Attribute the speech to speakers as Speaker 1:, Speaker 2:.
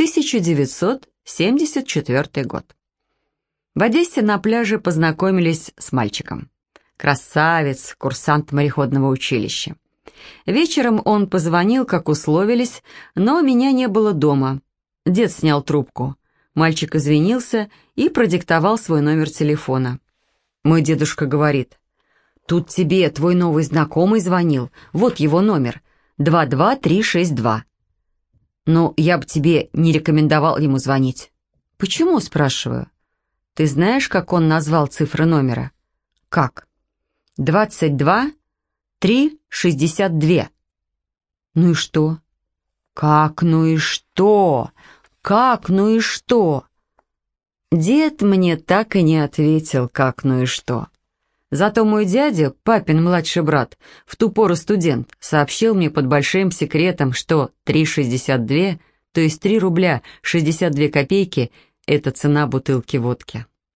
Speaker 1: 1974 год. В Одессе на пляже познакомились с мальчиком. Красавец, курсант мореходного училища. Вечером он позвонил, как условились, но меня не было дома. Дед снял трубку. Мальчик извинился и продиктовал свой номер телефона. Мой дедушка говорит, «Тут тебе твой новый знакомый звонил, вот его номер, 22362». «Ну, я бы тебе не рекомендовал ему звонить». «Почему?» – спрашиваю. «Ты знаешь, как он назвал цифры номера?» «Как?» «22 362». «Ну и что?» «Как ну и что? Как ну и что?» Дед мне так и не ответил, как ну и что. Зато мой дядя, папин младший брат, в ту пору студент, сообщил мне под большим секретом, что 3,62, то есть 3 рубля 62 копейки, это цена бутылки водки.